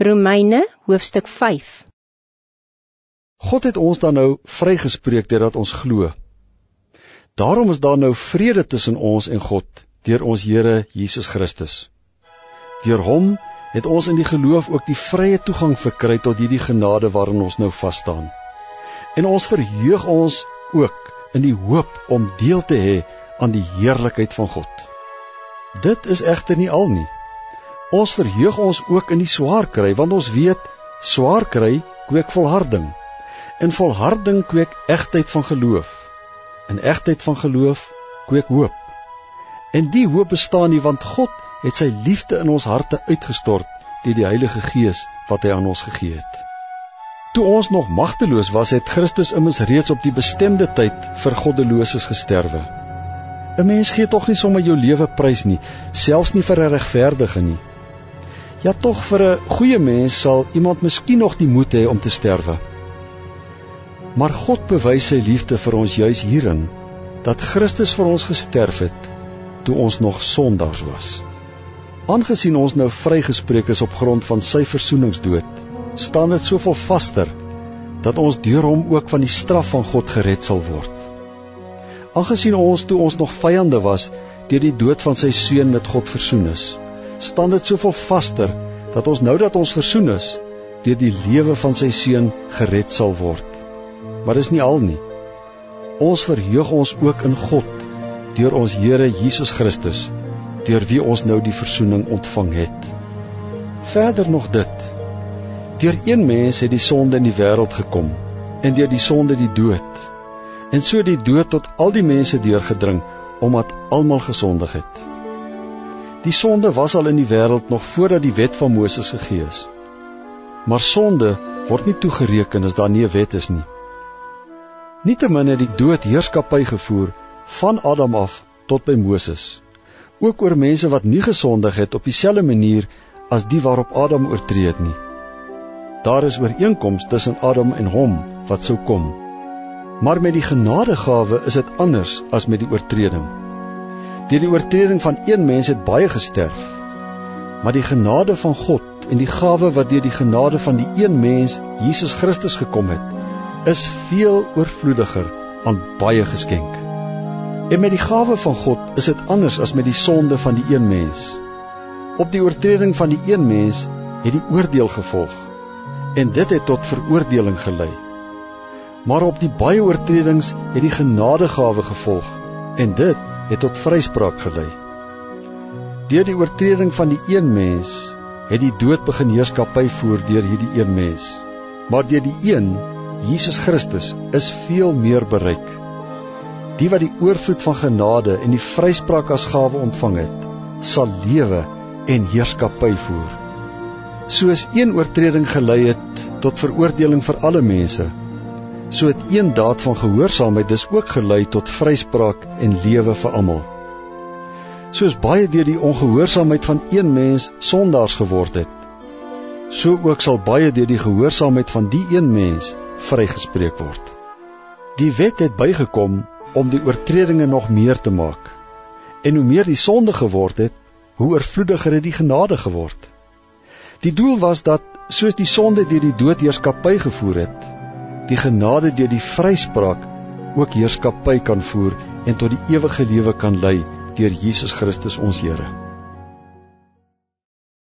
Romeine hoofstuk 5 God het ons dan nou vrygespreek deurdat ons glo. Daarom is daar nou vrede tussen ons en God deur ons Here Jesus Christus. Deur hom het ons in die geloof ook die vrye toegang verkry tot hierdie genade waarin ons nou vas staan. En ons verheug ons ook in die hoop om deel te hê aan die heerlikheid van God. Dit is egter nie al nie. Ons verheug ons ook in die swaar kry want ons weet swaar kry kweek volharding. En volharding kweek egtheid van geloof. En egtheid van geloof kweek hoop. En die hoop bestaan nie want God het sy liefde in ons harte uitgestort deur die Heilige Gees wat hy aan ons gegee het. Toe ons nog magteloos was, het Christus immers reeds op die bestemde tyd vir goddeloses gesterwe. 'n Mens gee tog nie sommer jou lewe prys nie, selfs nie vir 'n regverdige nie. Ja tog vir 'n goeie mens sal iemand miskien nog die moed hê om te sterwe. Maar God bewys sy liefde vir ons juis hierin dat Christus vir ons gesterf het toe ons nog sondaars was. Aangesien ons nou vrygespreek is op grond van sy versoeningsdood, staan dit soveel vaster dat ons deur hom ook van die straf van God gered sal word. Aangesien ons toe ons nog vyande was, deur die dood van sy seun met God versoen is, staan dit soveel vaster dat ons nou dat ons versoen is deur die lewe van sy seun gered sal word. Maar dis nie al nie. Ons verheug ons ook in God deur ons Here Jesus Christus, deur wie ons nou die verzoening ontvang het. Verder nog dit. Deur een mens het die sonde in die wêreld gekom en deur die sonde die dood. En so die dood tot al die mense deurgedring omdat almal gesondig het. Die sonde was al in die wêreld nog voordat die wet van Moses gegee is. Maar sonde word nie toegereken as daar nie 'n wet is nie. Nietemin het die dood heerskappy gevoer van Adam af tot by Moses, ook oor mense wat nie gesondig het op dieselfde manier as die waarop Adam oortree het nie. Daar is ooreenkoms tussen Adam en hom wat sou kom. Maar met die genadegawe is dit anders as met die oortreding. Deur die oortreding van een mens het baie gesterf. Maar die genade van God en die gawe wat deur die genade van die een mens, Jesus Christus gekom het, is veel oorvloediger aan baie geskenk. En met die gawe van God is dit anders as met die sonde van die een mens. Op die oortreding van die een mens het die oordeel gevolg en dit het tot veroordeling gelei. Maar op die baie oortredings het die genadegawe gevolg en dit het tot vryspraak gelei. Deur die oortreding van die een mens het die dood begin heerskappy voer deur hierdie een mens. Maar deur die een, Jesus Christus, is veel meer bereik. Die wat die oorvloed van genade en die vryspraak as gawe ontvang het, sal lewe en heerskappy voer. Soos een oortreding gelei het tot veroordeling vir alle mense, so het een daad van gehoorsaamheid dus ook gelei tot vryspraak en lewe vir almal. Soos baie deur die ongehoorsaamheid van een mens sondaars geword het, so ook sal baie deur die gehoorsaamheid van die een mens vrygespreek word. Die wet het bygekom om die oortredinge nog meer te maak. En hoe meer die sonde geword het, hoe oorvloediger het die genade geword. Die doel was dat soos die sonde deur die dood heerskappy gevoer het, die genade deur die vryspraak ook heerskappy kan voer en tot die ewige lewe kan lei deur Jesus Christus ons Here.